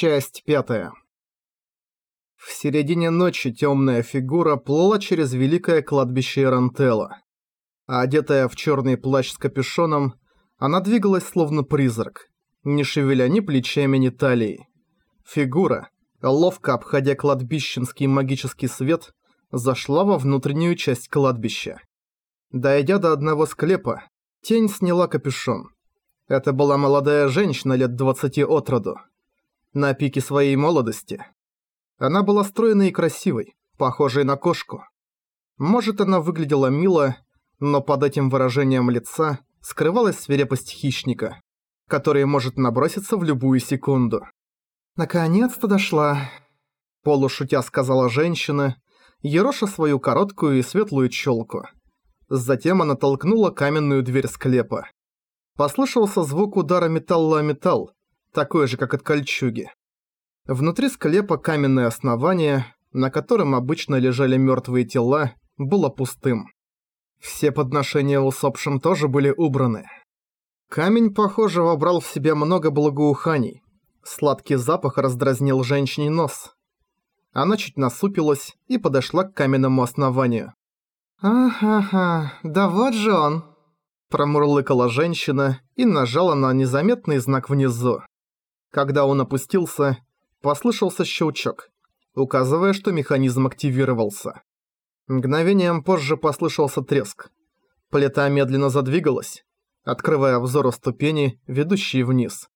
Часть пятая. В середине ночи темная фигура плыла через великое кладбище Эрантелла. А одетая в черный плащ с капюшоном, она двигалась словно призрак, не шевеля ни плечами, ни талией. Фигура, ловко обходя кладбищенский магический свет, зашла во внутреннюю часть кладбища. Дойдя до одного склепа, тень сняла капюшон. Это была молодая женщина лет двадцати от роду на пике своей молодости. Она была стройной и красивой, похожей на кошку. Может, она выглядела мило, но под этим выражением лица скрывалась свирепость хищника, который может наброситься в любую секунду. «Наконец-то дошла», – полушутя сказала женщина, ероша свою короткую и светлую челку. Затем она толкнула каменную дверь склепа. Послышался звук удара металла о металл, такой же, как от кольчуги. Внутри склепа каменное основание, на котором обычно лежали мертвые тела, было пустым. Все подношения усопшим тоже были убраны. Камень, похоже, вобрал в себя много благоуханий. Сладкий запах раздразнил женщине нос. Она чуть насупилась и подошла к каменному основанию. «Ага, да вот же он!» Промурлыкала женщина и нажала на незаметный знак внизу. Когда он опустился, послышался щелчок, указывая, что механизм активировался. Мгновением позже послышался треск. Плита медленно задвигалась, открывая взору ступени, ведущие вниз.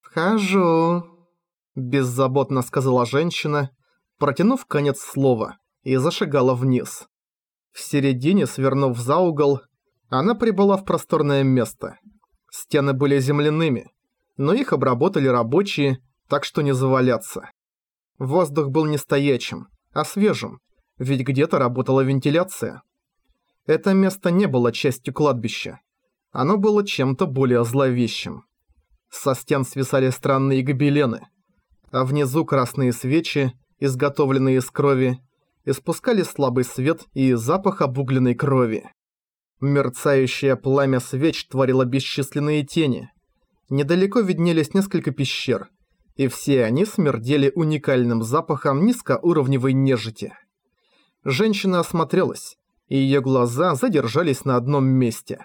«Вхожу», – беззаботно сказала женщина, протянув конец слова, и зашагала вниз. В середине, свернув за угол, она прибыла в просторное место. Стены были земляными, но их обработали рабочие, так что не заваляться. Воздух был не стоячим, а свежим, ведь где-то работала вентиляция. Это место не было частью кладбища. Оно было чем-то более зловещим. Со стен свисали странные гобелены, а внизу красные свечи, изготовленные из крови, испускали слабый свет и запах обугленной крови. Мерцающее пламя свеч творило бесчисленные тени, Недалеко виднелись несколько пещер, и все они смердели уникальным запахом низкоуровневой нежити. Женщина осмотрелась, и её глаза задержались на одном месте.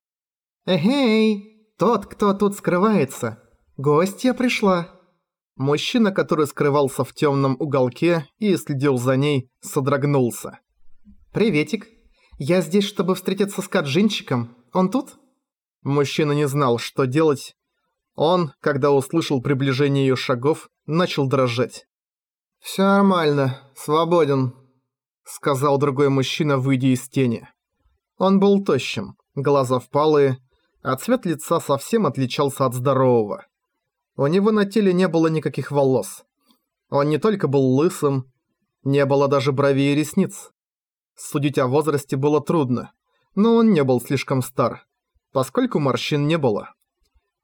«Эгей, тот, кто тут скрывается. Гостья пришла». Мужчина, который скрывался в тёмном уголке и следил за ней, содрогнулся. «Приветик. Я здесь, чтобы встретиться с Каджинчиком. Он тут?» Мужчина не знал, что делать, он, когда услышал приближение ее шагов, начал дрожать. «Всё нормально, свободен», — сказал другой мужчина, выйдя из тени. Он был тощим, глаза впалые, а цвет лица совсем отличался от здорового. У него на теле не было никаких волос. Он не только был лысым, не было даже бровей и ресниц. Судить о возрасте было трудно, но он не был слишком стар, поскольку морщин не было.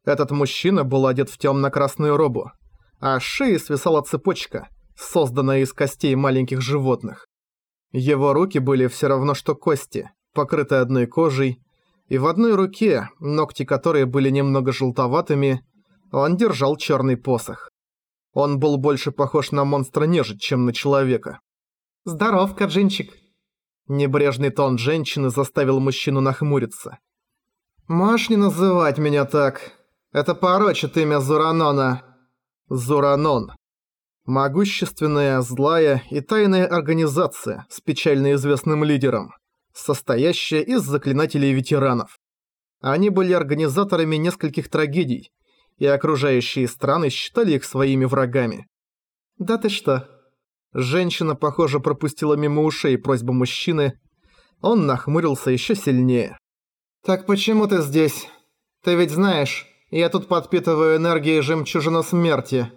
Этот мужчина был одет в темно-красную робу, а с шеи свисала цепочка, созданная из костей маленьких животных. Его руки были все равно что кости, покрытые одной кожей, и в одной руке, ногти которой были немного желтоватыми, он держал черный посох. Он был больше похож на монстра-нежить, чем на человека. «Здоров, Каджинчик!» Небрежный тон женщины заставил мужчину нахмуриться. «Можешь не называть меня так?» Это порочит имя Зуранона. Зуранон. Могущественная, злая и тайная организация с печально известным лидером, состоящая из заклинателей-ветеранов. Они были организаторами нескольких трагедий, и окружающие страны считали их своими врагами. «Да ты что?» Женщина, похоже, пропустила мимо ушей просьбу мужчины. Он нахмурился еще сильнее. «Так почему ты здесь? Ты ведь знаешь, я тут подпитываю энергией жемчужину смерти.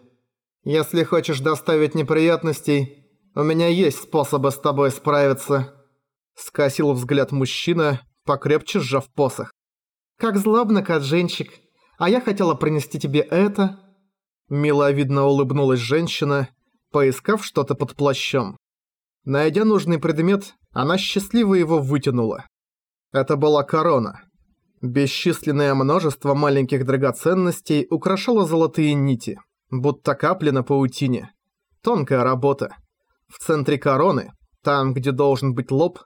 Если хочешь доставить неприятностей, у меня есть способы с тобой справиться». Скосил взгляд мужчина, покрепче сжав посох. «Как злобно, Каджинчик. А я хотела принести тебе это». Миловидно улыбнулась женщина, поискав что-то под плащом. Найдя нужный предмет, она счастливо его вытянула. Это была корона. Бесчисленное множество маленьких драгоценностей украшало золотые нити, Будто капли на паутине. Тонкая работа. В центре короны, там, где должен быть лоб,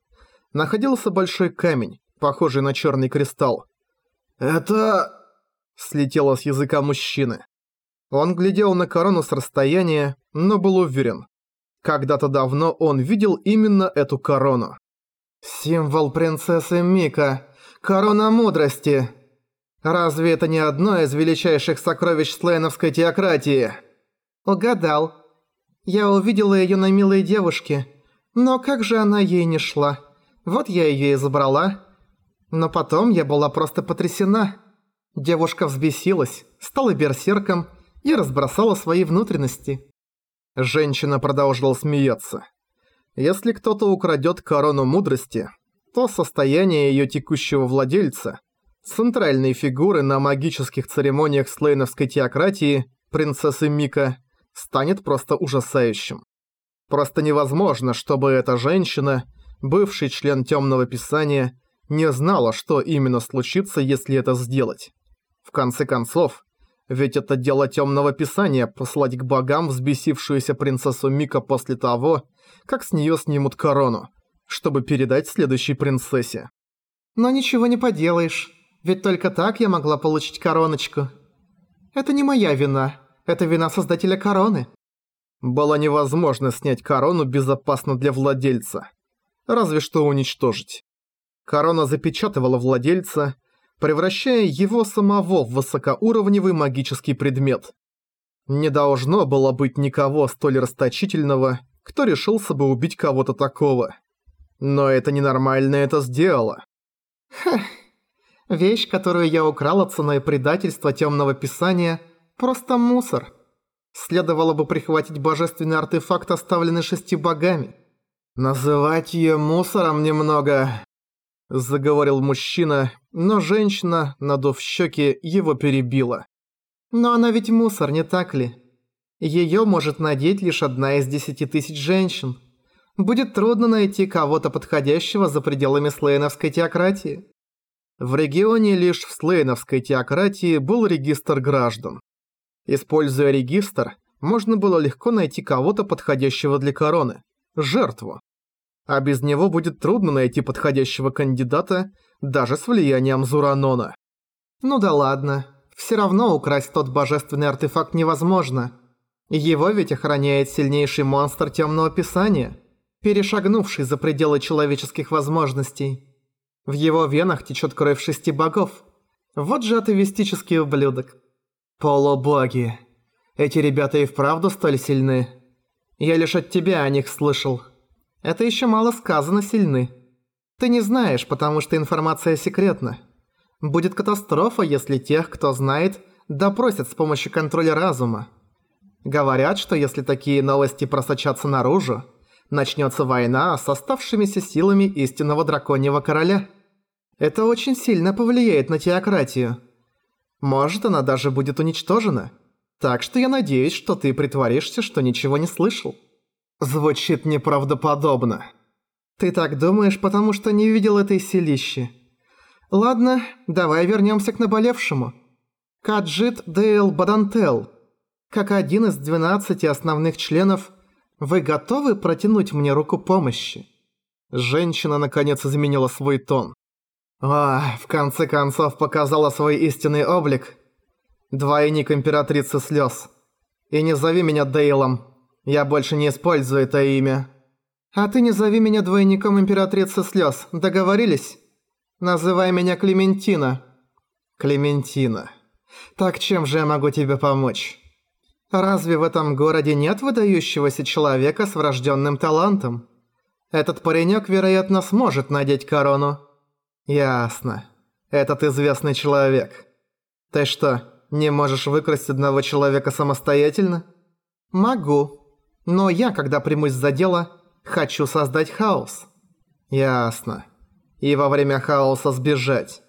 находился большой камень, похожий на черный кристалл. «Это...» — слетело с языка мужчины. Он глядел на корону с расстояния, но был уверен. Когда-то давно он видел именно эту корону. «Символ принцессы Мика. Корона мудрости. Разве это не одно из величайших сокровищ слейновской теократии?» «Угадал. Я увидела её на милой девушке. Но как же она ей не шла? Вот я её и забрала. Но потом я была просто потрясена. Девушка взбесилась, стала берсерком и разбросала свои внутренности. Женщина продолжила смеяться. Если кто-то украдет корону мудрости, то состояние ее текущего владельца, центральной фигуры на магических церемониях слейновской теократии, принцессы Мика, станет просто ужасающим. Просто невозможно, чтобы эта женщина, бывший член Темного Писания, не знала, что именно случится, если это сделать. В конце концов, ведь это дело темного писания послать к богам взбесившуюся принцессу Мика после того, как с нее снимут корону, чтобы передать следующей принцессе. Но ничего не поделаешь, ведь только так я могла получить короночку. Это не моя вина, это вина создателя короны. Было невозможно снять корону безопасно для владельца. Разве что уничтожить. Корона запечатывала владельца, превращая его самого в высокоуровневый магический предмет. Не должно было быть никого столь расточительного, кто решился бы убить кого-то такого. Но это ненормально это сделало. Ха, вещь, которую я украла ценой предательства Темного Писания, просто мусор. Следовало бы прихватить божественный артефакт, оставленный шести богами. Называть ее мусором немного... Заговорил мужчина, но женщина, надув щеки, его перебила. «Но она ведь мусор, не так ли? Её может надеть лишь одна из десяти тысяч женщин. Будет трудно найти кого-то подходящего за пределами слейновской теократии». В регионе лишь в слейновской теократии был регистр граждан. Используя регистр, можно было легко найти кого-то подходящего для короны – жертву а без него будет трудно найти подходящего кандидата даже с влиянием Зуранона. Ну да ладно, все равно украсть тот божественный артефакт невозможно. Его ведь охраняет сильнейший монстр Темного Писания, перешагнувший за пределы человеческих возможностей. В его венах течет кровь шести богов. Вот же атовистический ублюдок. Полубоги. Эти ребята и вправду столь сильны. Я лишь от тебя о них слышал. Это еще мало сказано сильны. Ты не знаешь, потому что информация секретна. Будет катастрофа, если тех, кто знает, допросят с помощью контроля разума. Говорят, что если такие новости просочатся наружу, начнется война с оставшимися силами истинного драконьего короля. Это очень сильно повлияет на теократию. Может, она даже будет уничтожена. Так что я надеюсь, что ты притворишься, что ничего не слышал. Звучит неправдоподобно. Ты так думаешь, потому что не видел этой селищи. Ладно, давай вернемся к наболевшему. Каджит Дейл Бадантел. Как один из 12 основных членов, вы готовы протянуть мне руку помощи? Женщина наконец изменила свой тон. О, в конце концов показала свой истинный облик. Двойник императрицы слез. И не зови меня Дейлом. Я больше не использую это имя. А ты не зови меня двойником императрицы слез. Договорились? Называй меня Клементина. Клементина. Так чем же я могу тебе помочь? Разве в этом городе нет выдающегося человека с врожденным талантом? Этот паренек, вероятно, сможет надеть корону. Ясно. Этот известный человек. Ты что, не можешь выкрасть одного человека самостоятельно? Могу. Но я, когда примусь за дело, хочу создать хаос. Ясно. И во время хаоса сбежать.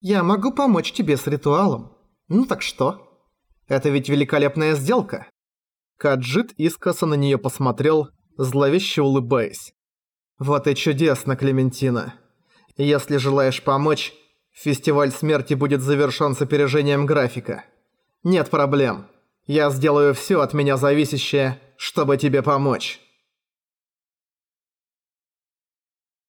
Я могу помочь тебе с ритуалом. Ну так что? Это ведь великолепная сделка. Каджит искоса на нее посмотрел, зловеще улыбаясь. Вот и чудесно, Клементина. Если желаешь помочь, фестиваль смерти будет завершен с опережением графика. Нет проблем. Я сделаю все от меня зависящее, чтобы тебе помочь.